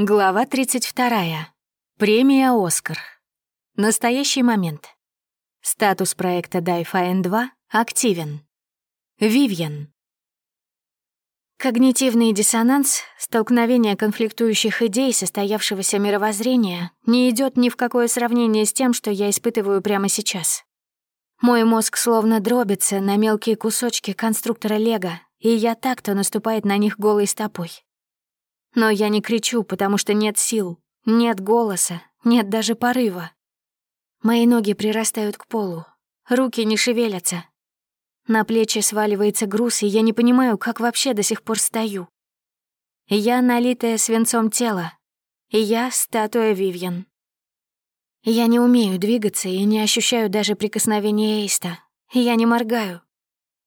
Глава 32. Премия «Оскар». Настоящий момент. Статус проекта Дайфайн 2 активен. Вивьен. Когнитивный диссонанс, столкновение конфликтующих идей состоявшегося мировоззрения не идет ни в какое сравнение с тем, что я испытываю прямо сейчас. Мой мозг словно дробится на мелкие кусочки конструктора Лего, и кто-то наступает на них голой стопой. Но я не кричу, потому что нет сил, нет голоса, нет даже порыва. Мои ноги прирастают к полу, руки не шевелятся. На плечи сваливается груз, и я не понимаю, как вообще до сих пор стою. Я налитая свинцом тело, и я статуя Вивьен. Я не умею двигаться и не ощущаю даже прикосновения Эйста. Я не моргаю.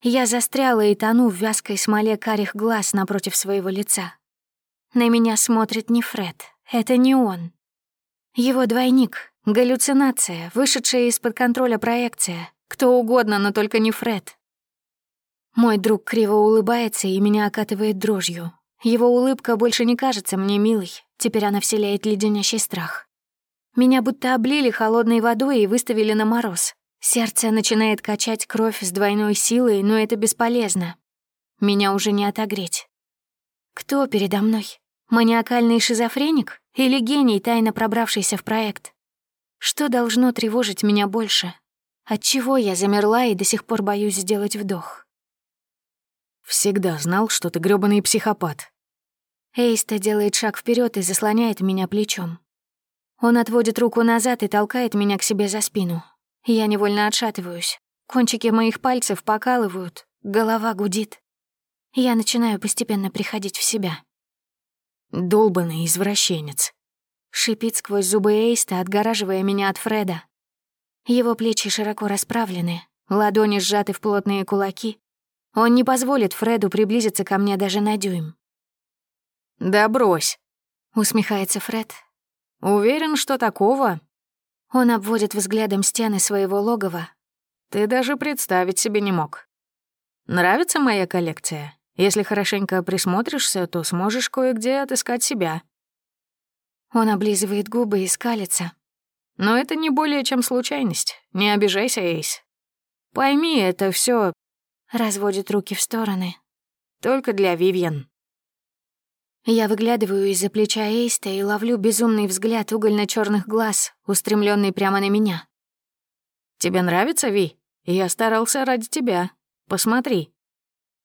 Я застряла и тону в вязкой смоле карих глаз напротив своего лица. На меня смотрит не Фред. Это не он. Его двойник, галлюцинация, вышедшая из-под контроля проекция. Кто угодно, но только не Фред. Мой друг криво улыбается и меня окатывает дрожью. Его улыбка больше не кажется мне милой, теперь она вселяет леденящий страх. Меня будто облили холодной водой и выставили на мороз. Сердце начинает качать кровь с двойной силой, но это бесполезно. Меня уже не отогреть. Кто передо мной? Маниакальный шизофреник или гений, тайно пробравшийся в проект? Что должно тревожить меня больше? Отчего я замерла и до сих пор боюсь сделать вдох? Всегда знал, что ты грёбаный психопат. Эйста делает шаг вперед и заслоняет меня плечом. Он отводит руку назад и толкает меня к себе за спину. Я невольно отшатываюсь. Кончики моих пальцев покалывают, голова гудит. Я начинаю постепенно приходить в себя. Долбанный извращенец. Шипит сквозь зубы Эйста, отгораживая меня от Фреда. Его плечи широко расправлены, ладони сжаты в плотные кулаки. Он не позволит Фреду приблизиться ко мне даже на дюйм. «Да брось», — усмехается Фред. «Уверен, что такого?» Он обводит взглядом стены своего логова. «Ты даже представить себе не мог. Нравится моя коллекция?» Если хорошенько присмотришься, то сможешь кое-где отыскать себя». Он облизывает губы и скалится. «Но это не более чем случайность. Не обижайся, Эйс. Пойми, это все Разводит руки в стороны. «Только для Вивьен». Я выглядываю из-за плеча Эйста и ловлю безумный взгляд угольно черных глаз, устремленный прямо на меня. «Тебе нравится, Ви? Я старался ради тебя. Посмотри».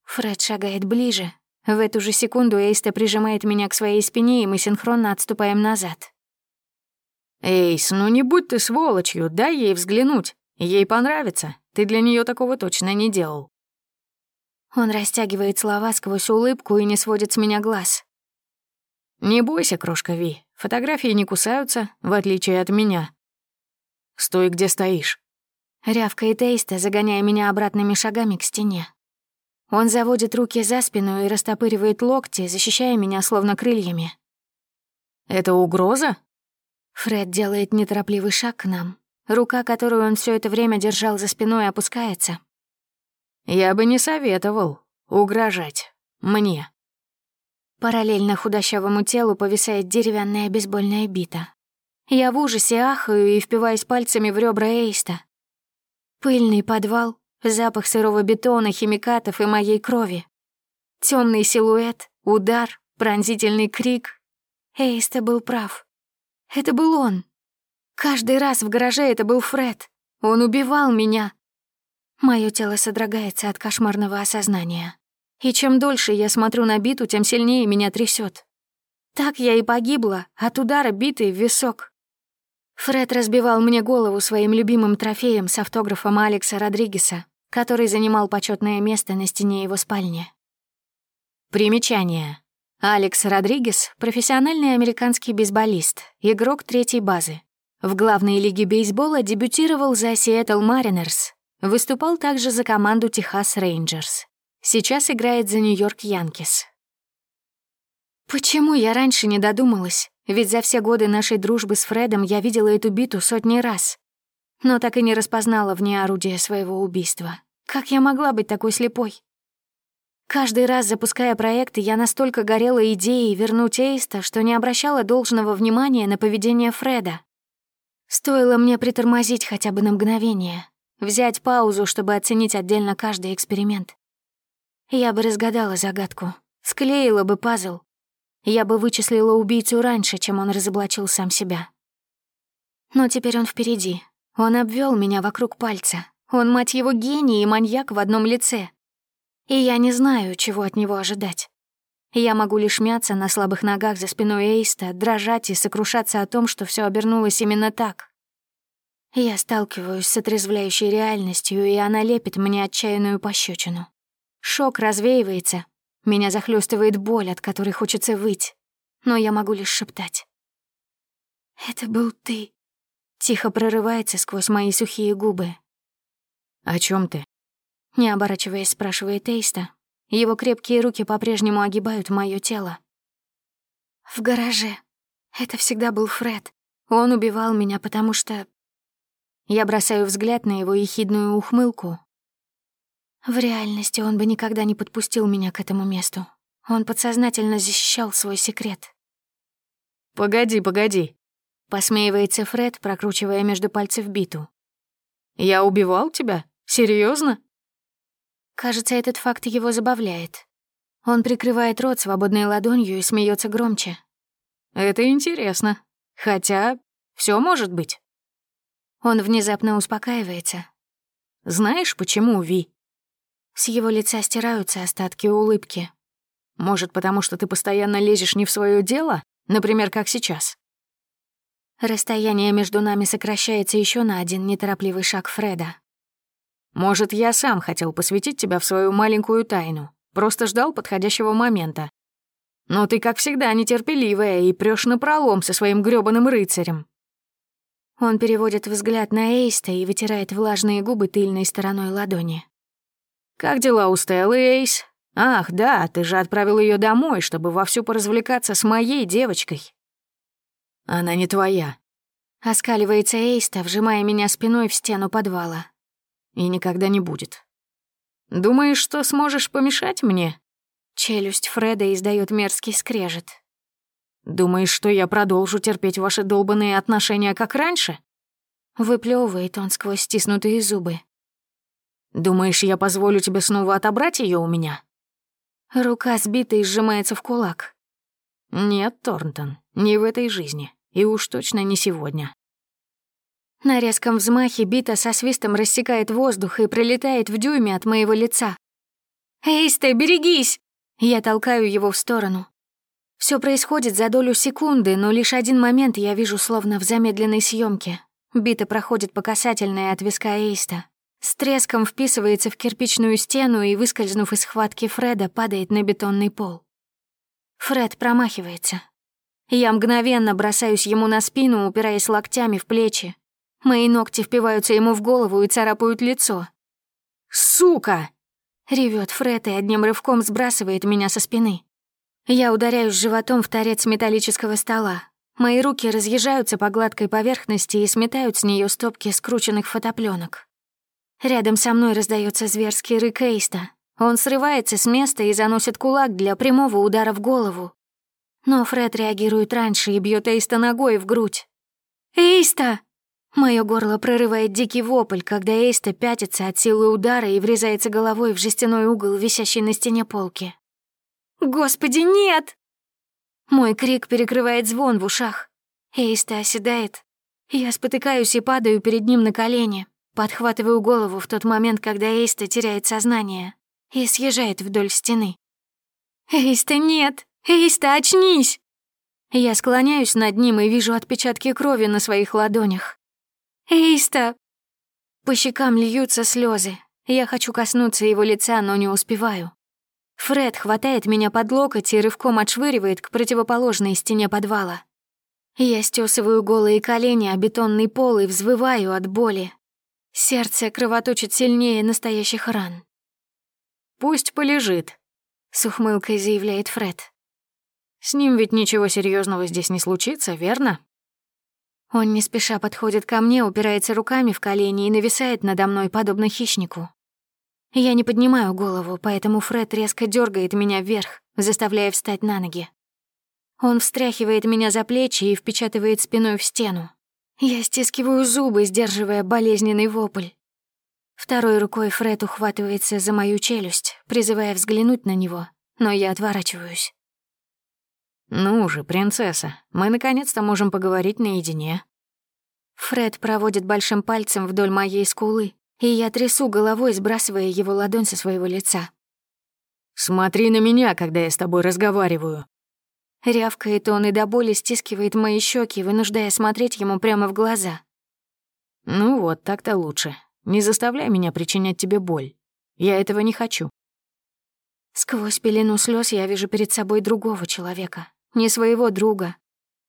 Фред шагает ближе. В эту же секунду Эйста прижимает меня к своей спине, и мы синхронно отступаем назад. «Эйс, ну не будь ты сволочью, дай ей взглянуть. Ей понравится. Ты для нее такого точно не делал». Он растягивает слова сквозь улыбку и не сводит с меня глаз. «Не бойся, крошка Ви, фотографии не кусаются, в отличие от меня. Стой, где стоишь». Рявкает Эйста, загоняя меня обратными шагами к стене. Он заводит руки за спину и растопыривает локти, защищая меня словно крыльями. «Это угроза?» Фред делает неторопливый шаг к нам. Рука, которую он все это время держал за спиной, опускается. «Я бы не советовал угрожать мне». Параллельно худощавому телу повисает деревянная бейсбольная бита. Я в ужасе ахаю и впиваюсь пальцами в ребра Эйста. Пыльный подвал, Запах сырого бетона, химикатов и моей крови. Темный силуэт, удар, пронзительный крик. Эйста был прав. Это был он. Каждый раз в гараже это был Фред. Он убивал меня. Моё тело содрогается от кошмарного осознания. И чем дольше я смотрю на биту, тем сильнее меня трясет. Так я и погибла от удара биты в висок. Фред разбивал мне голову своим любимым трофеем с автографом Алекса Родригеса, который занимал почетное место на стене его спальни. Примечание. Алекс Родригес — профессиональный американский бейсболист, игрок третьей базы. В главной лиге бейсбола дебютировал за Seattle Mariners, выступал также за команду Техас Рейнджерс. Сейчас играет за Нью-Йорк Янкис. Почему я раньше не додумалась? Ведь за все годы нашей дружбы с Фредом я видела эту биту сотни раз. Но так и не распознала в ней орудие своего убийства. Как я могла быть такой слепой? Каждый раз, запуская проекты, я настолько горела идеей вернуть Эйста, что не обращала должного внимания на поведение Фреда. Стоило мне притормозить хотя бы на мгновение, взять паузу, чтобы оценить отдельно каждый эксперимент. Я бы разгадала загадку, склеила бы пазл. Я бы вычислила убийцу раньше, чем он разоблачил сам себя. Но теперь он впереди. Он обвел меня вокруг пальца. Он, мать его, гений и маньяк в одном лице. И я не знаю, чего от него ожидать. Я могу лишь мяться на слабых ногах за спиной Эйста, дрожать и сокрушаться о том, что все обернулось именно так. Я сталкиваюсь с отрезвляющей реальностью, и она лепит мне отчаянную пощечину. Шок развеивается, меня захлестывает боль, от которой хочется выть, но я могу лишь шептать. «Это был ты», — тихо прорывается сквозь мои сухие губы. «О чем ты?» Не оборачиваясь, спрашивает Эйста. Его крепкие руки по-прежнему огибают мое тело. В гараже. Это всегда был Фред. Он убивал меня, потому что... Я бросаю взгляд на его ехидную ухмылку. В реальности он бы никогда не подпустил меня к этому месту. Он подсознательно защищал свой секрет. «Погоди, погоди», — посмеивается Фред, прокручивая между пальцев биту. «Я убивал тебя? Серьезно? Кажется, этот факт его забавляет. Он прикрывает рот свободной ладонью и смеется громче. «Это интересно. Хотя все может быть». Он внезапно успокаивается. «Знаешь, почему, Ви?» С его лица стираются остатки улыбки. «Может, потому что ты постоянно лезешь не в свое дело? Например, как сейчас?» Расстояние между нами сокращается еще на один неторопливый шаг Фреда. Может, я сам хотел посвятить тебя в свою маленькую тайну, просто ждал подходящего момента. Но ты, как всегда, нетерпеливая и прёшь напролом со своим грёбаным рыцарем». Он переводит взгляд на Эйста и вытирает влажные губы тыльной стороной ладони. «Как дела у Стеллы, Эйс? Ах, да, ты же отправил ее домой, чтобы вовсю поразвлекаться с моей девочкой». «Она не твоя», — оскаливается Эйста, вжимая меня спиной в стену подвала и никогда не будет. Думаешь, что сможешь помешать мне? Челюсть Фреда издает мерзкий скрежет. Думаешь, что я продолжу терпеть ваши долбанные отношения, как раньше? Выплевывает он сквозь стиснутые зубы. Думаешь, я позволю тебе снова отобрать ее у меня? Рука сбита и сжимается в кулак. Нет, Торнтон, не в этой жизни. И уж точно не сегодня. На резком взмахе бита со свистом рассекает воздух и пролетает в дюйме от моего лица. «Эйсте, берегись!» Я толкаю его в сторону. Все происходит за долю секунды, но лишь один момент я вижу словно в замедленной съемке. Бита проходит по касательной от виска Эйста. С треском вписывается в кирпичную стену и, выскользнув из схватки Фреда, падает на бетонный пол. Фред промахивается. Я мгновенно бросаюсь ему на спину, упираясь локтями в плечи, Мои ногти впиваются ему в голову и царапают лицо. «Сука!» — ревет Фред и одним рывком сбрасывает меня со спины. Я ударяюсь животом в торец металлического стола. Мои руки разъезжаются по гладкой поверхности и сметают с нее стопки скрученных фотопленок. Рядом со мной раздается зверский рык Эйста. Он срывается с места и заносит кулак для прямого удара в голову. Но Фред реагирует раньше и бьет Эйста ногой в грудь. «Эйста!» Моё горло прорывает дикий вопль, когда Эйста пятится от силы удара и врезается головой в жестяной угол, висящий на стене полки. «Господи, нет!» Мой крик перекрывает звон в ушах. Эйста оседает. Я спотыкаюсь и падаю перед ним на колени, подхватываю голову в тот момент, когда Эйста теряет сознание и съезжает вдоль стены. «Эйста, нет! Эйста, очнись!» Я склоняюсь над ним и вижу отпечатки крови на своих ладонях. «Эйста!» По щекам льются слезы. Я хочу коснуться его лица, но не успеваю. Фред хватает меня под локоть и рывком отшвыривает к противоположной стене подвала. Я стесываю голые колени о бетонный пол и взвываю от боли. Сердце кровоточит сильнее настоящих ран. «Пусть полежит», — с ухмылкой заявляет Фред. «С ним ведь ничего серьезного здесь не случится, верно?» Он не спеша подходит ко мне, упирается руками в колени и нависает надо мной, подобно хищнику. Я не поднимаю голову, поэтому Фред резко дергает меня вверх, заставляя встать на ноги. Он встряхивает меня за плечи и впечатывает спиной в стену. Я стискиваю зубы, сдерживая болезненный вопль. Второй рукой Фред ухватывается за мою челюсть, призывая взглянуть на него, но я отворачиваюсь. «Ну же, принцесса, мы наконец-то можем поговорить наедине». Фред проводит большим пальцем вдоль моей скулы, и я трясу головой, сбрасывая его ладонь со своего лица. «Смотри на меня, когда я с тобой разговариваю». Рявкает он и до боли стискивает мои щеки, вынуждая смотреть ему прямо в глаза. «Ну вот, так-то лучше. Не заставляй меня причинять тебе боль. Я этого не хочу». Сквозь пелену слез я вижу перед собой другого человека, не своего друга,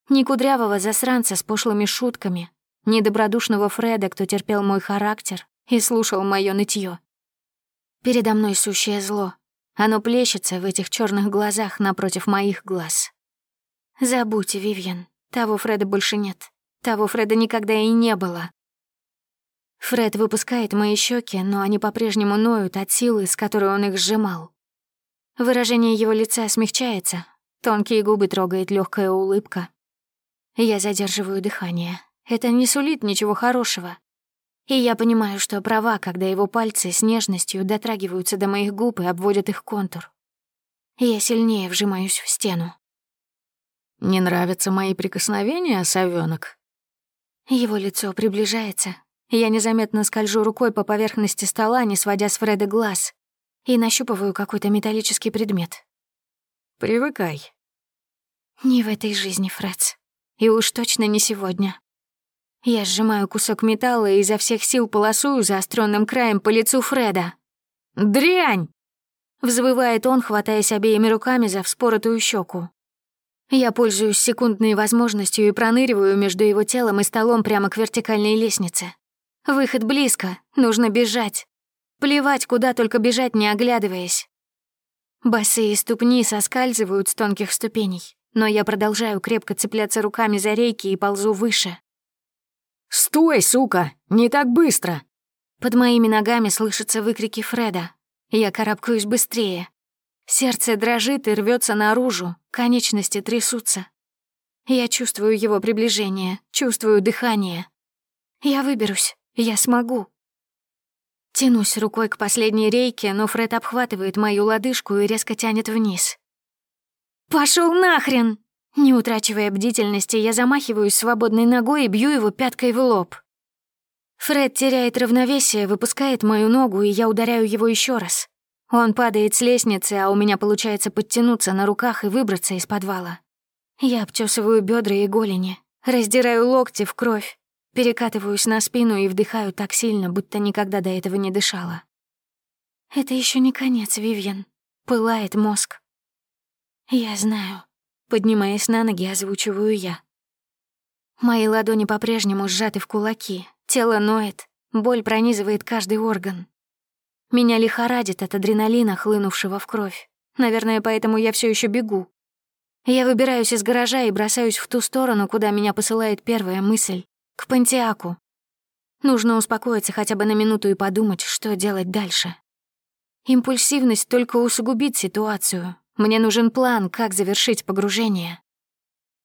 не кудрявого засранца с пошлыми шутками, не добродушного Фреда, кто терпел мой характер и слушал моё нытье. Передо мной сущее зло. Оно плещется в этих черных глазах напротив моих глаз. Забудьте, Вивьен, того Фреда больше нет. Того Фреда никогда и не было. Фред выпускает мои щеки, но они по-прежнему ноют от силы, с которой он их сжимал. Выражение его лица смягчается, тонкие губы трогает легкая улыбка. Я задерживаю дыхание. Это не сулит ничего хорошего. И я понимаю, что права, когда его пальцы с нежностью дотрагиваются до моих губ и обводят их контур. Я сильнее вжимаюсь в стену. «Не нравятся мои прикосновения, совёнок?» Его лицо приближается. Я незаметно скольжу рукой по поверхности стола, не сводя с Фреда глаз, и нащупываю какой-то металлический предмет. «Привыкай». «Не в этой жизни, Фредс. И уж точно не сегодня». Я сжимаю кусок металла и изо всех сил полосую заостренным краем по лицу Фреда. «Дрянь!» Взвывает он, хватаясь обеими руками за вспоротую щеку. Я пользуюсь секундной возможностью и проныриваю между его телом и столом прямо к вертикальной лестнице. Выход близко, нужно бежать. Плевать, куда только бежать, не оглядываясь. Босые ступни соскальзывают с тонких ступеней, но я продолжаю крепко цепляться руками за рейки и ползу выше. «Стой, сука! Не так быстро!» Под моими ногами слышатся выкрики Фреда. Я карабкаюсь быстрее. Сердце дрожит и рвется наружу, конечности трясутся. Я чувствую его приближение, чувствую дыхание. Я выберусь, я смогу. Тянусь рукой к последней рейке, но Фред обхватывает мою лодыжку и резко тянет вниз. Пошел нахрен!» Не утрачивая бдительности, я замахиваюсь свободной ногой и бью его пяткой в лоб. Фред теряет равновесие, выпускает мою ногу, и я ударяю его еще раз. Он падает с лестницы, а у меня получается подтянуться на руках и выбраться из подвала. Я обтесываю бедра и голени, раздираю локти в кровь, перекатываюсь на спину и вдыхаю так сильно, будто никогда до этого не дышала. Это еще не конец, Вивьен. Пылает мозг. Я знаю. Поднимаясь на ноги, озвучиваю я. Мои ладони по-прежнему сжаты в кулаки, тело ноет, боль пронизывает каждый орган. Меня лихорадит от адреналина, хлынувшего в кровь. Наверное, поэтому я все еще бегу. Я выбираюсь из гаража и бросаюсь в ту сторону, куда меня посылает первая мысль — к Пантиаку. Нужно успокоиться хотя бы на минуту и подумать, что делать дальше. Импульсивность только усугубит ситуацию, мне нужен план, как завершить погружение.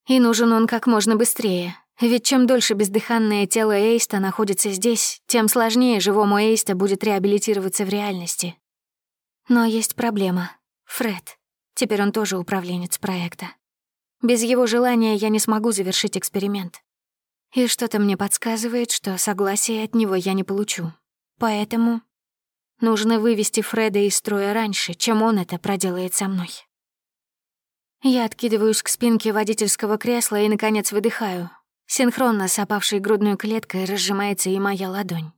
И нужен он как можно быстрее, ведь чем дольше бездыханное тело Эйста находится здесь, тем сложнее живому Эйста будет реабилитироваться в реальности. Но есть проблема. Фред. Теперь он тоже управленец проекта. Без его желания я не смогу завершить эксперимент. И что-то мне подсказывает, что согласия от него я не получу. Поэтому Нужно вывести Фреда из строя раньше, чем он это проделает со мной. Я откидываюсь к спинке водительского кресла и, наконец, выдыхаю. Синхронно с опавшей грудной клеткой разжимается и моя ладонь.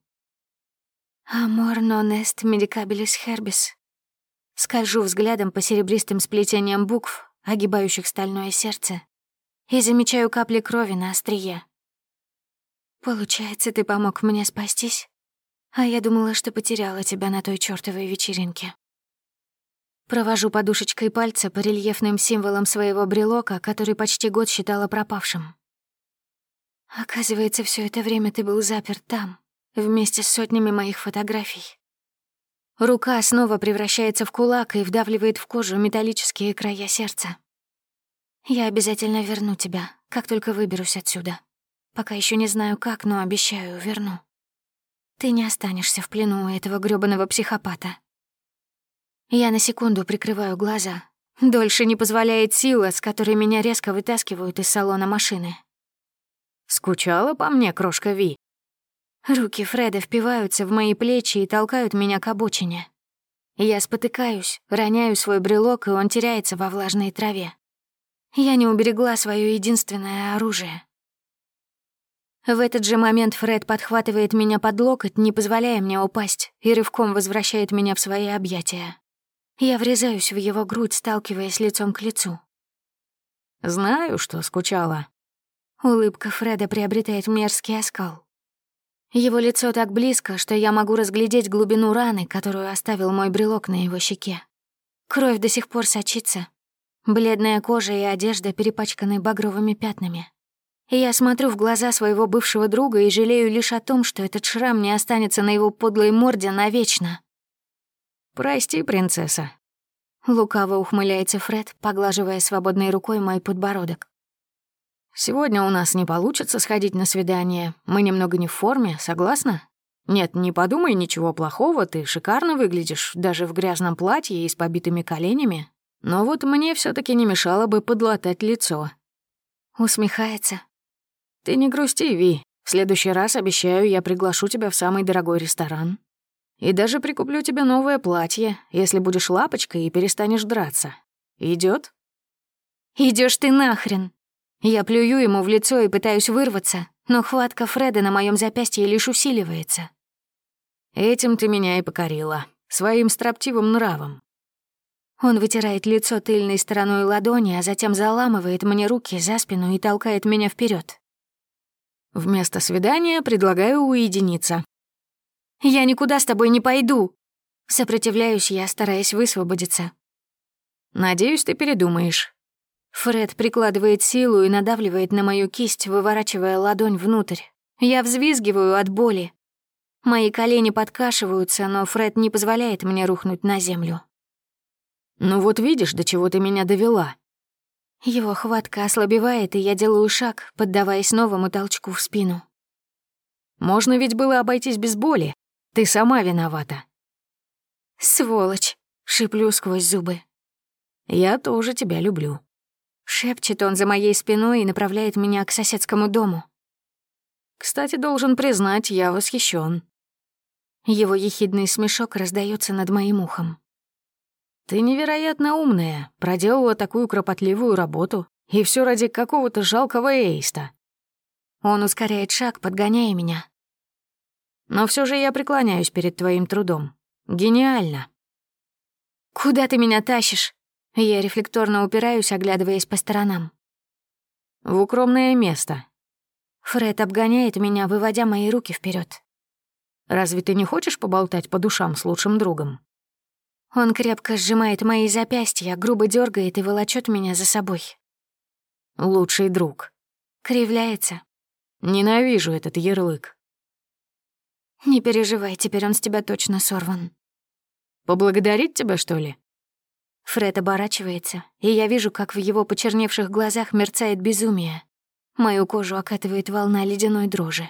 «Амор нон эст медикабелис хербис». Скольжу взглядом по серебристым сплетениям букв, огибающих стальное сердце, и замечаю капли крови на острие. «Получается, ты помог мне спастись?» А я думала, что потеряла тебя на той чёртовой вечеринке. Провожу подушечкой пальца по рельефным символам своего брелока, который почти год считала пропавшим. Оказывается, все это время ты был заперт там, вместе с сотнями моих фотографий. Рука снова превращается в кулак и вдавливает в кожу металлические края сердца. «Я обязательно верну тебя, как только выберусь отсюда. Пока еще не знаю как, но обещаю, верну. Ты не останешься в плену у этого грёбаного психопата». Я на секунду прикрываю глаза. Дольше не позволяет сила, с которой меня резко вытаскивают из салона машины. «Скучала по мне, крошка Ви?» Руки Фреда впиваются в мои плечи и толкают меня к обочине. Я спотыкаюсь, роняю свой брелок, и он теряется во влажной траве. Я не уберегла свое единственное оружие. В этот же момент Фред подхватывает меня под локоть, не позволяя мне упасть, и рывком возвращает меня в свои объятия. Я врезаюсь в его грудь, сталкиваясь лицом к лицу. «Знаю, что скучала». Улыбка Фреда приобретает мерзкий оскал. Его лицо так близко, что я могу разглядеть глубину раны, которую оставил мой брелок на его щеке. Кровь до сих пор сочится. Бледная кожа и одежда перепачканы багровыми пятнами. Я смотрю в глаза своего бывшего друга и жалею лишь о том, что этот шрам не останется на его подлой морде навечно. «Прости, принцесса». Лукаво ухмыляется Фред, поглаживая свободной рукой мой подбородок. Сегодня у нас не получится сходить на свидание. Мы немного не в форме, согласна? Нет, не подумай ничего плохого, ты шикарно выглядишь, даже в грязном платье и с побитыми коленями. Но вот мне все таки не мешало бы подлатать лицо. Усмехается. Ты не грусти, Ви. В следующий раз, обещаю, я приглашу тебя в самый дорогой ресторан. И даже прикуплю тебе новое платье, если будешь лапочкой и перестанешь драться. Идет? Идешь ты нахрен. Я плюю ему в лицо и пытаюсь вырваться, но хватка Фреда на моем запястье лишь усиливается. Этим ты меня и покорила, своим строптивым нравом. Он вытирает лицо тыльной стороной ладони, а затем заламывает мне руки за спину и толкает меня вперед. Вместо свидания предлагаю уединиться. «Я никуда с тобой не пойду!» Сопротивляюсь я, стараясь высвободиться. «Надеюсь, ты передумаешь. Фред прикладывает силу и надавливает на мою кисть, выворачивая ладонь внутрь. Я взвизгиваю от боли. Мои колени подкашиваются, но Фред не позволяет мне рухнуть на землю. «Ну вот видишь, до чего ты меня довела». Его хватка ослабевает, и я делаю шаг, поддаваясь новому толчку в спину. «Можно ведь было обойтись без боли. Ты сама виновата». «Сволочь!» — шиплю сквозь зубы. «Я тоже тебя люблю». Шепчет он за моей спиной и направляет меня к соседскому дому. Кстати, должен признать, я восхищен. Его ехидный смешок раздается над моим ухом. Ты невероятно умная, проделала такую кропотливую работу, и все ради какого-то жалкого эйста. Он ускоряет шаг, подгоняя меня. Но все же я преклоняюсь перед твоим трудом. Гениально. Куда ты меня тащишь? Я рефлекторно упираюсь, оглядываясь по сторонам. В укромное место. Фред обгоняет меня, выводя мои руки вперед. Разве ты не хочешь поболтать по душам с лучшим другом? Он крепко сжимает мои запястья, грубо дергает и волочет меня за собой. Лучший друг. Кривляется. Ненавижу этот ярлык. Не переживай, теперь он с тебя точно сорван. Поблагодарить тебя, что ли? Фред оборачивается, и я вижу, как в его почерневших глазах мерцает безумие. Мою кожу окатывает волна ледяной дрожи.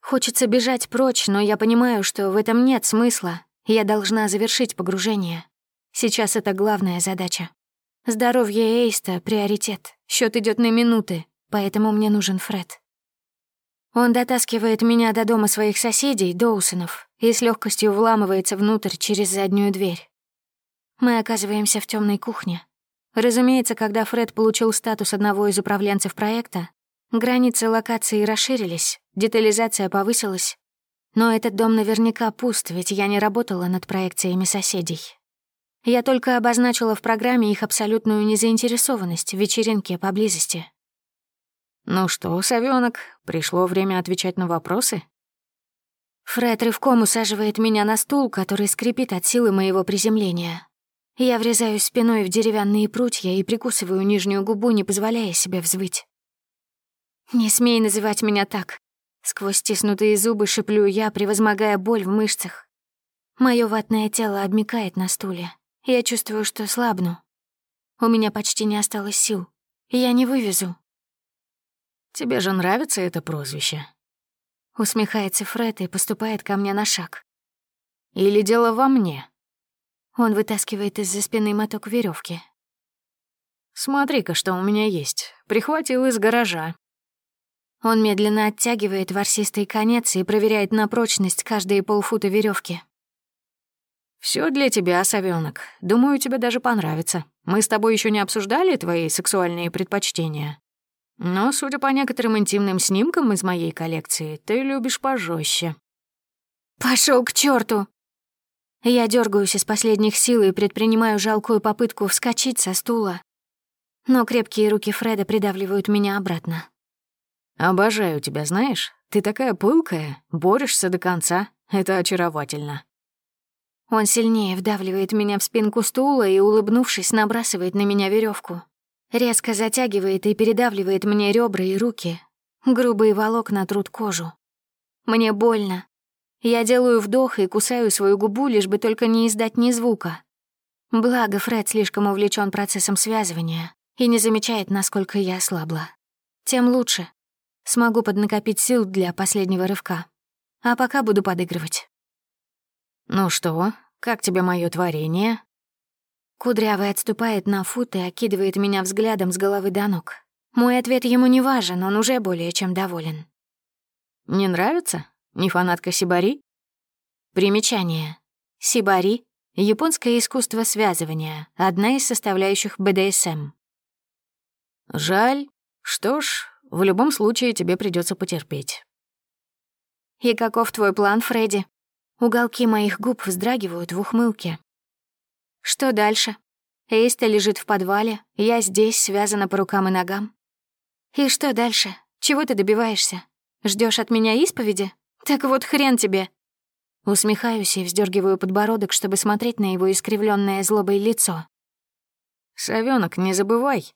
Хочется бежать прочь, но я понимаю, что в этом нет смысла. Я должна завершить погружение. Сейчас это главная задача. Здоровье Эйста — приоритет. Счет идет на минуты, поэтому мне нужен Фред. Он дотаскивает меня до дома своих соседей, Доусонов, и с легкостью вламывается внутрь через заднюю дверь. Мы оказываемся в темной кухне. Разумеется, когда Фред получил статус одного из управленцев проекта, границы локации расширились, детализация повысилась. Но этот дом наверняка пуст, ведь я не работала над проекциями соседей. Я только обозначила в программе их абсолютную незаинтересованность в вечеринке поблизости. «Ну что, совёнок, пришло время отвечать на вопросы?» Фред рывком усаживает меня на стул, который скрипит от силы моего приземления. Я врезаюсь спиной в деревянные прутья и прикусываю нижнюю губу, не позволяя себе взвыть. «Не смей называть меня так!» Сквозь стиснутые зубы шиплю я, превозмогая боль в мышцах. Мое ватное тело обмикает на стуле. Я чувствую, что слабну. У меня почти не осталось сил. Я не вывезу. «Тебе же нравится это прозвище?» Усмехается Фред и поступает ко мне на шаг. «Или дело во мне?» Он вытаскивает из-за спины моток веревки. «Смотри-ка, что у меня есть. Прихватил из гаража». Он медленно оттягивает ворсистый конец и проверяет на прочность каждые полфута веревки. Все для тебя, совёнок. Думаю, тебе даже понравится. Мы с тобой еще не обсуждали твои сексуальные предпочтения. Но, судя по некоторым интимным снимкам из моей коллекции, ты любишь пожестче. Пошел к черту! Я дергаюсь из последних сил и предпринимаю жалкую попытку вскочить со стула. Но крепкие руки Фреда придавливают меня обратно. «Обожаю тебя, знаешь? Ты такая пылкая, борешься до конца. Это очаровательно». Он сильнее вдавливает меня в спинку стула и, улыбнувшись, набрасывает на меня веревку. Резко затягивает и передавливает мне ребра и руки. Грубые волокна трут кожу. Мне больно. Я делаю вдох и кусаю свою губу, лишь бы только не издать ни звука. Благо, Фред слишком увлечен процессом связывания и не замечает, насколько я ослабла. Тем лучше. Смогу поднакопить сил для последнего рывка. А пока буду подыгрывать. «Ну что, как тебе мое творение?» Кудрявый отступает на фут и окидывает меня взглядом с головы до ног. Мой ответ ему не важен, он уже более чем доволен. «Не нравится? Не фанатка Сибари?» Примечание. Сибари — японское искусство связывания, одна из составляющих БДСМ. «Жаль. Что ж, в любом случае тебе придется потерпеть». «И каков твой план, Фредди?» Уголки моих губ вздрагивают в ухмылке. Что дальше? Эйста лежит в подвале, я здесь, связана по рукам и ногам. И что дальше? Чего ты добиваешься? Ждешь от меня исповеди? Так вот хрен тебе. Усмехаюсь и вздергиваю подбородок, чтобы смотреть на его искривленное злобой лицо. «Совёнок, не забывай».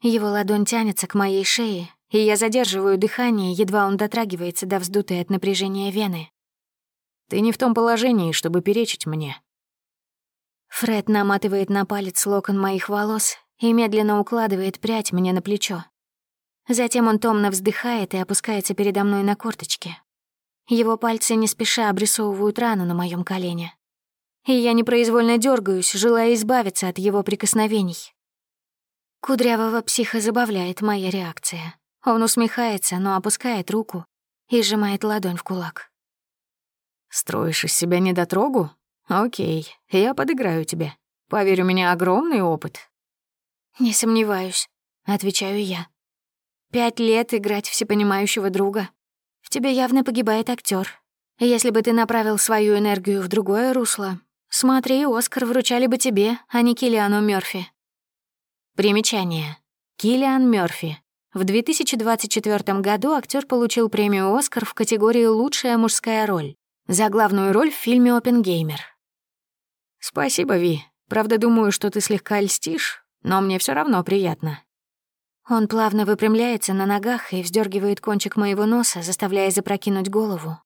Его ладонь тянется к моей шее, и я задерживаю дыхание, едва он дотрагивается до вздутой от напряжения вены. «Ты не в том положении, чтобы перечить мне. Фред наматывает на палец локон моих волос и медленно укладывает прядь мне на плечо. Затем он томно вздыхает и опускается передо мной на корточки. Его пальцы не спеша обрисовывают рану на моем колене. И я непроизвольно дергаюсь, желая избавиться от его прикосновений. Кудрявого психа забавляет моя реакция. Он усмехается, но опускает руку и сжимает ладонь в кулак. «Строишь из себя недотрогу?» «Окей, я подыграю тебе. Поверь, у меня огромный опыт». «Не сомневаюсь», — отвечаю я. «Пять лет играть всепонимающего друга. В тебе явно погибает актер. Если бы ты направил свою энергию в другое русло, смотри, Оскар вручали бы тебе, а не Киллиану Мёрфи». Примечание. Киллиан Мёрфи. В 2024 году актер получил премию «Оскар» в категории «Лучшая мужская роль» за главную роль в фильме «Опенгеймер». «Спасибо, Ви. Правда, думаю, что ты слегка льстишь, но мне все равно приятно». Он плавно выпрямляется на ногах и вздергивает кончик моего носа, заставляя запрокинуть голову.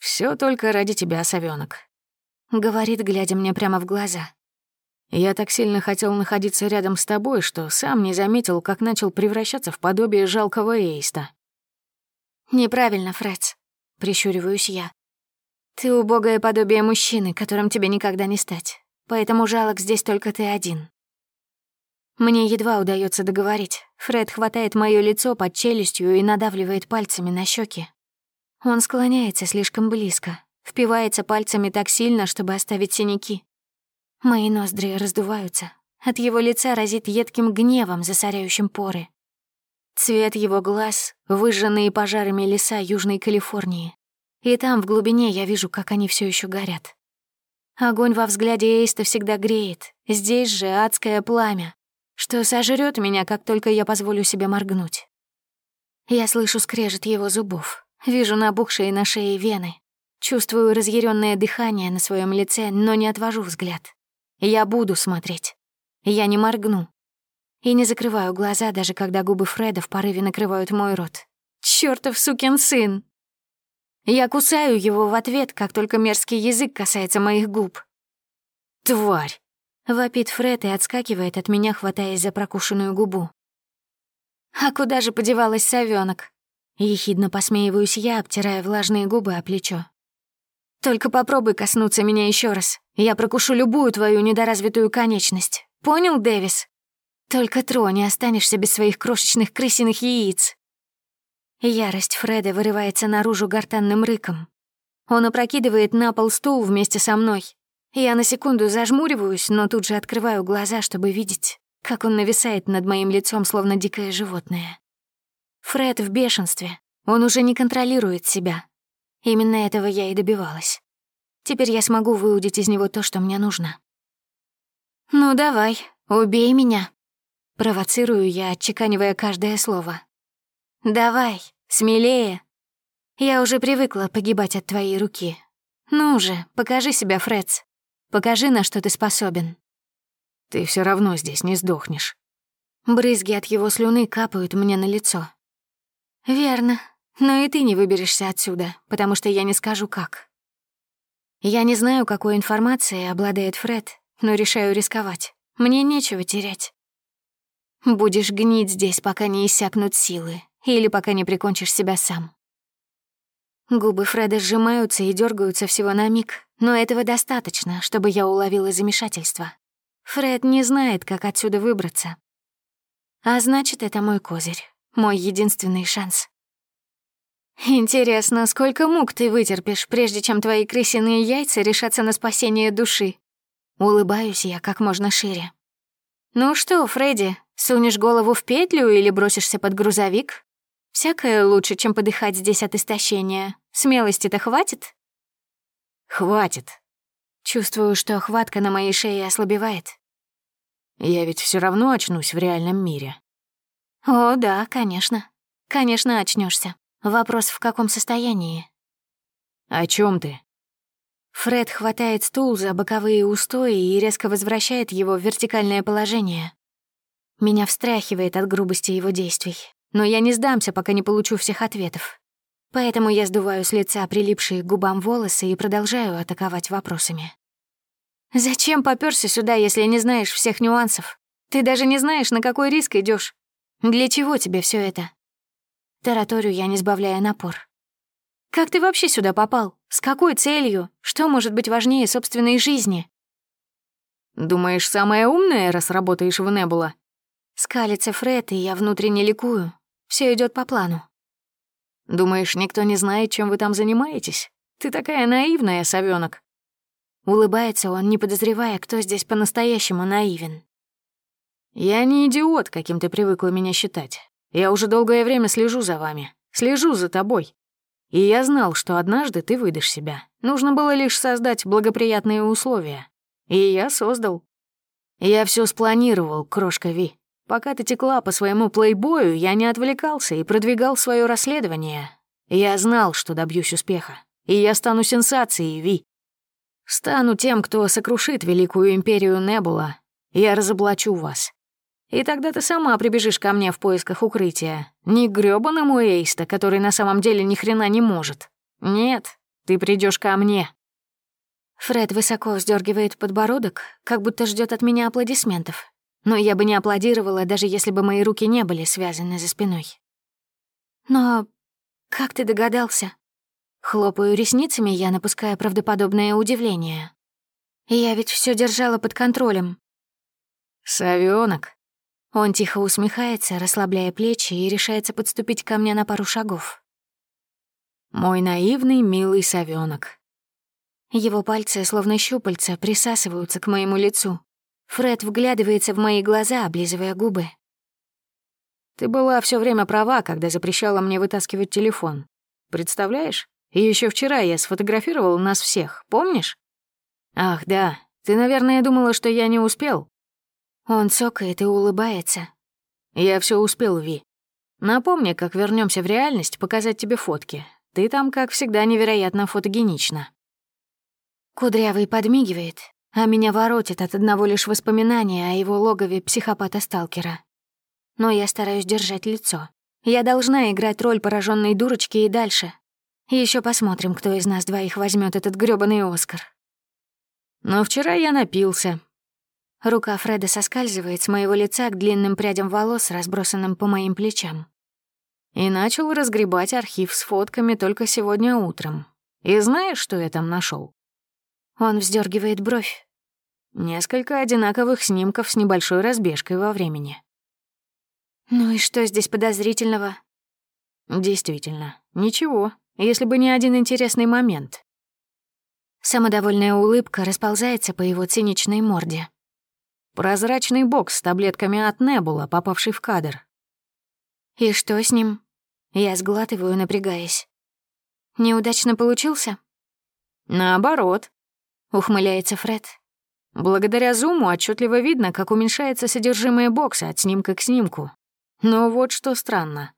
Все только ради тебя, совёнок», — говорит, глядя мне прямо в глаза. «Я так сильно хотел находиться рядом с тобой, что сам не заметил, как начал превращаться в подобие жалкого Эйста». «Неправильно, Фредс», — прищуриваюсь я. Ты убогое подобие мужчины, которым тебе никогда не стать. Поэтому жалок здесь только ты один. Мне едва удается договорить. Фред хватает моё лицо под челюстью и надавливает пальцами на щеки. Он склоняется слишком близко, впивается пальцами так сильно, чтобы оставить синяки. Мои ноздри раздуваются. От его лица разит едким гневом, засоряющим поры. Цвет его глаз — выжженные пожарами леса Южной Калифорнии. И там, в глубине, я вижу, как они все еще горят. Огонь во взгляде Эйста всегда греет. Здесь же адское пламя, что сожрет меня, как только я позволю себе моргнуть. Я слышу скрежет его зубов, вижу набухшие на шее вены, чувствую разъяренное дыхание на своем лице, но не отвожу взгляд. Я буду смотреть. Я не моргну. И не закрываю глаза, даже когда губы Фреда в порыве накрывают мой рот. Чёртов сукин сын! Я кусаю его в ответ, как только мерзкий язык касается моих губ. «Тварь!» — вопит Фред и отскакивает от меня, хватаясь за прокушенную губу. «А куда же подевалась совёнок?» Ехидно посмеиваюсь я, обтирая влажные губы о плечо. «Только попробуй коснуться меня еще раз. Я прокушу любую твою недоразвитую конечность. Понял, Дэвис? Только трони, останешься без своих крошечных крысиных яиц». Ярость Фреда вырывается наружу гортанным рыком. Он опрокидывает на пол стул вместе со мной. Я на секунду зажмуриваюсь, но тут же открываю глаза, чтобы видеть, как он нависает над моим лицом, словно дикое животное. Фред в бешенстве. Он уже не контролирует себя. Именно этого я и добивалась. Теперь я смогу выудить из него то, что мне нужно. «Ну давай, убей меня», — провоцирую я, отчеканивая каждое слово. «Давай, смелее. Я уже привыкла погибать от твоей руки. Ну же, покажи себя, Фредс. Покажи, на что ты способен». «Ты все равно здесь не сдохнешь». Брызги от его слюны капают мне на лицо. «Верно. Но и ты не выберешься отсюда, потому что я не скажу, как». Я не знаю, какой информацией обладает Фред, но решаю рисковать. Мне нечего терять. Будешь гнить здесь, пока не иссякнут силы, или пока не прикончишь себя сам. Губы Фреда сжимаются и дергаются всего на миг, но этого достаточно, чтобы я уловила замешательство. Фред не знает, как отсюда выбраться. А значит, это мой козырь. Мой единственный шанс. Интересно, сколько мук ты вытерпишь, прежде чем твои крысиные яйца решатся на спасение души? Улыбаюсь я как можно шире. Ну что, Фредди, сунешь голову в петлю или бросишься под грузовик? Всякое лучше, чем подыхать здесь от истощения. Смелости-то хватит? Хватит. Чувствую, что хватка на моей шее ослабевает. Я ведь все равно очнусь в реальном мире. О, да, конечно. Конечно, очнешься. Вопрос, в каком состоянии? О чем ты? Фред хватает стул за боковые устои и резко возвращает его в вертикальное положение. Меня встряхивает от грубости его действий, но я не сдамся, пока не получу всех ответов. Поэтому я сдуваю с лица прилипшие к губам волосы и продолжаю атаковать вопросами. «Зачем попёрся сюда, если не знаешь всех нюансов? Ты даже не знаешь, на какой риск идешь. Для чего тебе все это? Тараторю я, не сбавляя напор. Как ты вообще сюда попал? С какой целью? Что может быть важнее собственной жизни? Думаешь, самая умная, раз работаешь в Небула? Скалится Фред, и я внутренне ликую. Все идет по плану. Думаешь, никто не знает, чем вы там занимаетесь? Ты такая наивная, совёнок. Улыбается он, не подозревая, кто здесь по-настоящему наивен. «Я не идиот, каким ты привыкла меня считать. Я уже долгое время слежу за вами, слежу за тобой. И я знал, что однажды ты выдашь себя. Нужно было лишь создать благоприятные условия. И я создал. Я все спланировал, крошка Ви. Пока ты текла по своему плейбою, я не отвлекался и продвигал свое расследование. Я знал, что добьюсь успеха. И я стану сенсацией, Ви. Стану тем, кто сокрушит великую империю Небула. Я разоблачу вас. И тогда ты сама прибежишь ко мне в поисках укрытия. Не к грёбаному Эйста, который на самом деле ни хрена не может. Нет, ты придешь ко мне». Фред высоко вздергивает подбородок, как будто ждет от меня аплодисментов. Но я бы не аплодировала, даже если бы мои руки не были связаны за спиной. «Но как ты догадался?» Хлопаю ресницами, я напускаю правдоподобное удивление. Я ведь все держала под контролем. «Совёнок», он тихо усмехается, расслабляя плечи и решается подступить ко мне на пару шагов. «Мой наивный, милый совёнок». Его пальцы, словно щупальца, присасываются к моему лицу. Фред вглядывается в мои глаза, облизывая губы. «Ты была все время права, когда запрещала мне вытаскивать телефон. Представляешь? И еще вчера я сфотографировал нас всех, помнишь? Ах, да, ты, наверное, думала, что я не успел. Он цокает и улыбается. «Я все успел, Ви. Напомни, как вернемся в реальность, показать тебе фотки. Ты там, как всегда, невероятно фотогенична». Кудрявый подмигивает, а меня воротит от одного лишь воспоминания о его логове психопата-сталкера. Но я стараюсь держать лицо. Я должна играть роль пораженной дурочки и дальше. Еще посмотрим, кто из нас двоих возьмет этот грёбаный Оскар. Но вчера я напился. Рука Фреда соскальзывает с моего лица к длинным прядям волос, разбросанным по моим плечам. И начал разгребать архив с фотками только сегодня утром. И знаешь, что я там нашел? Он вздергивает бровь. Несколько одинаковых снимков с небольшой разбежкой во времени. Ну и что здесь подозрительного? Действительно, ничего, если бы не один интересный момент. Самодовольная улыбка расползается по его циничной морде. Прозрачный бокс с таблетками от Небула, попавший в кадр. И что с ним? Я сглатываю, напрягаясь. Неудачно получился? Наоборот, ухмыляется Фред. Благодаря зуму отчетливо видно, как уменьшается содержимое бокса от снимка к снимку. Но вот что странно.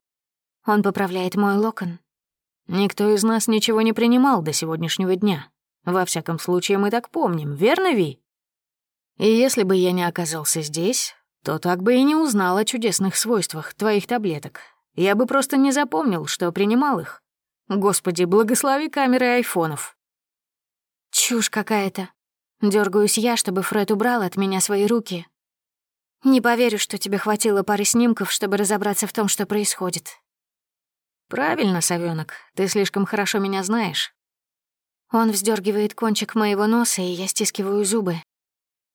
Он поправляет мой локон. Никто из нас ничего не принимал до сегодняшнего дня. Во всяком случае, мы так помним, верно, Ви? И если бы я не оказался здесь, то так бы и не узнал о чудесных свойствах твоих таблеток. Я бы просто не запомнил, что принимал их. Господи, благослови камеры айфонов. Чушь какая-то. Дёргаюсь я, чтобы Фред убрал от меня свои руки. Не поверю, что тебе хватило пары снимков, чтобы разобраться в том, что происходит. Правильно, совёнок, ты слишком хорошо меня знаешь. Он вздергивает кончик моего носа, и я стискиваю зубы.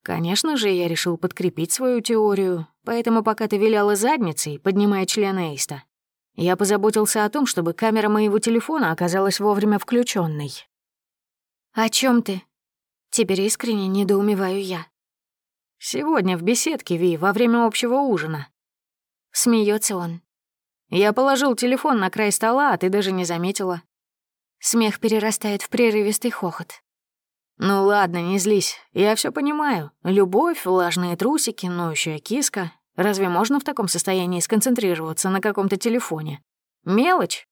Конечно же, я решил подкрепить свою теорию, поэтому пока ты виляла задницей, поднимая член Эйста, я позаботился о том, чтобы камера моего телефона оказалась вовремя включенной. «О чем ты?» Теперь искренне недоумеваю я. «Сегодня в беседке, Ви, во время общего ужина». Смеется он. «Я положил телефон на край стола, а ты даже не заметила. Смех перерастает в прерывистый хохот. «Ну ладно, не злись. Я все понимаю. Любовь, влажные трусики, ноющая киска. Разве можно в таком состоянии сконцентрироваться на каком-то телефоне? Мелочь.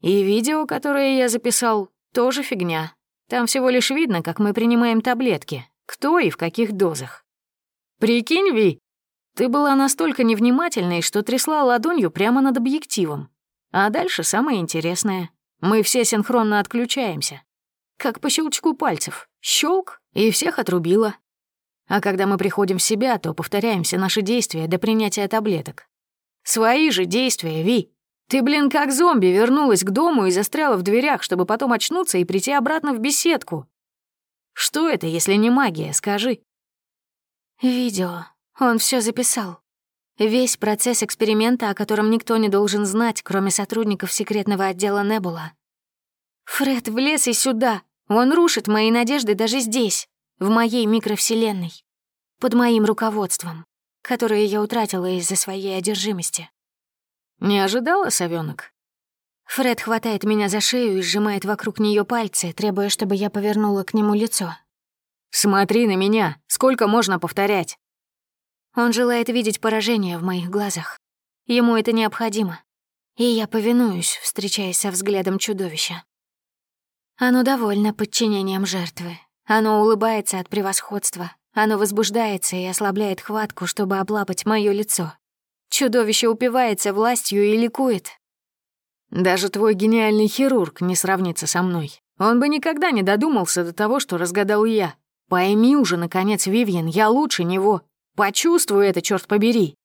И видео, которое я записал, тоже фигня. Там всего лишь видно, как мы принимаем таблетки. Кто и в каких дозах. Прикинь, Ви, ты была настолько невнимательной, что трясла ладонью прямо над объективом. А дальше самое интересное. Мы все синхронно отключаемся. Как по щелчку пальцев. Щелк, и всех отрубило. А когда мы приходим в себя, то повторяемся наши действия до принятия таблеток. Свои же действия, Ви. Ты, блин, как зомби вернулась к дому и застряла в дверях, чтобы потом очнуться и прийти обратно в беседку. Что это, если не магия, скажи? Видео. Он все записал. Весь процесс эксперимента, о котором никто не должен знать, кроме сотрудников секретного отдела Небула. Фред влез и сюда. Он рушит мои надежды даже здесь, в моей микровселенной, под моим руководством, которое я утратила из-за своей одержимости. Не ожидала, совёнок? Фред хватает меня за шею и сжимает вокруг нее пальцы, требуя, чтобы я повернула к нему лицо. «Смотри на меня! Сколько можно повторять?» Он желает видеть поражение в моих глазах. Ему это необходимо. И я повинуюсь, встречаясь со взглядом чудовища. Оно довольно подчинением жертвы. Оно улыбается от превосходства. Оно возбуждается и ослабляет хватку, чтобы облапать моё лицо. Чудовище упивается властью и ликует. Даже твой гениальный хирург не сравнится со мной. Он бы никогда не додумался до того, что разгадал я. Пойми уже, наконец, Вивьен, я лучше него. Почувствуй это, черт побери!»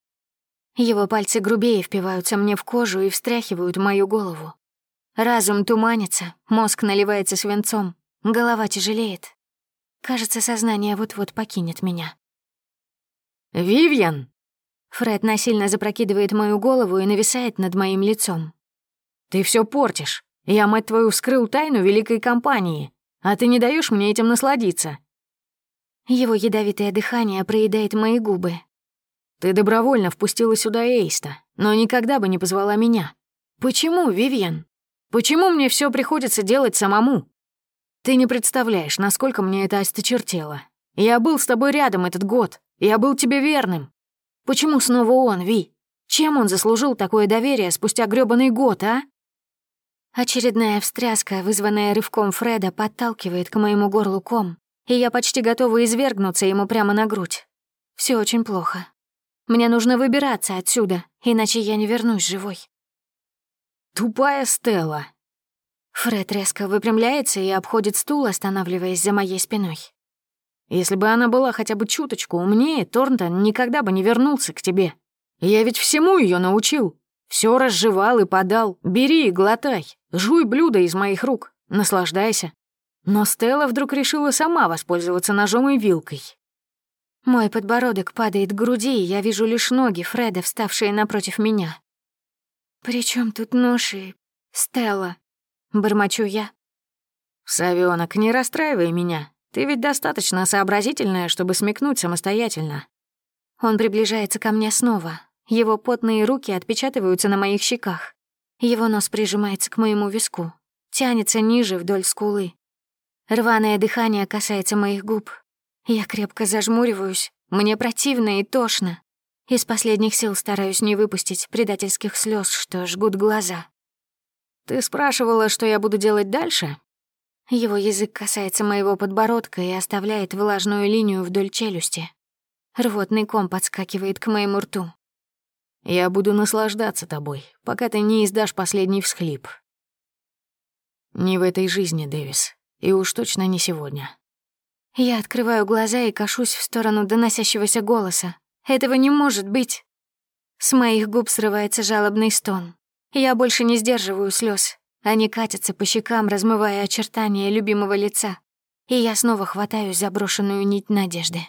Его пальцы грубее впиваются мне в кожу и встряхивают мою голову. Разум туманится, мозг наливается свинцом, голова тяжелеет. Кажется, сознание вот-вот покинет меня. «Вивьен!» Фред насильно запрокидывает мою голову и нависает над моим лицом. «Ты все портишь. Я, мать твою, вскрыл тайну великой компании, а ты не даешь мне этим насладиться. Его ядовитое дыхание проедает мои губы. Ты добровольно впустила сюда Эйста, но никогда бы не позвала меня. Почему, Вивьен? Почему мне все приходится делать самому? Ты не представляешь, насколько мне это осточертело. Я был с тобой рядом этот год. Я был тебе верным. Почему снова он, Ви? Чем он заслужил такое доверие спустя грёбаный год, а? Очередная встряска, вызванная рывком Фреда, подталкивает к моему горлу ком, и я почти готова извергнуться ему прямо на грудь. Все очень плохо. Мне нужно выбираться отсюда, иначе я не вернусь живой. Тупая Стелла. Фред резко выпрямляется и обходит стул, останавливаясь за моей спиной. Если бы она была хотя бы чуточку умнее, Торнтон никогда бы не вернулся к тебе. Я ведь всему ее научил. Все разжевал и подал. Бери и глотай. Жуй блюдо из моих рук. Наслаждайся. Но Стелла вдруг решила сама воспользоваться ножом и вилкой. Мой подбородок падает к груди, и я вижу лишь ноги Фреда, вставшие напротив меня. «При чем тут нож и Стелла?» — бормочу я. «Совёнок, не расстраивай меня. Ты ведь достаточно сообразительная, чтобы смекнуть самостоятельно». Он приближается ко мне снова. Его потные руки отпечатываются на моих щеках. Его нос прижимается к моему виску, тянется ниже вдоль скулы. Рваное дыхание касается моих губ. Я крепко зажмуриваюсь, мне противно и тошно. Из последних сил стараюсь не выпустить предательских слез, что жгут глаза. «Ты спрашивала, что я буду делать дальше?» Его язык касается моего подбородка и оставляет влажную линию вдоль челюсти. Рвотный ком подскакивает к моему рту. «Я буду наслаждаться тобой, пока ты не издашь последний всхлип». «Не в этой жизни, Дэвис, и уж точно не сегодня». Я открываю глаза и кашусь в сторону доносящегося голоса. Этого не может быть. С моих губ срывается жалобный стон. Я больше не сдерживаю слез. Они катятся по щекам, размывая очертания любимого лица. И я снова хватаюсь за брошенную нить надежды.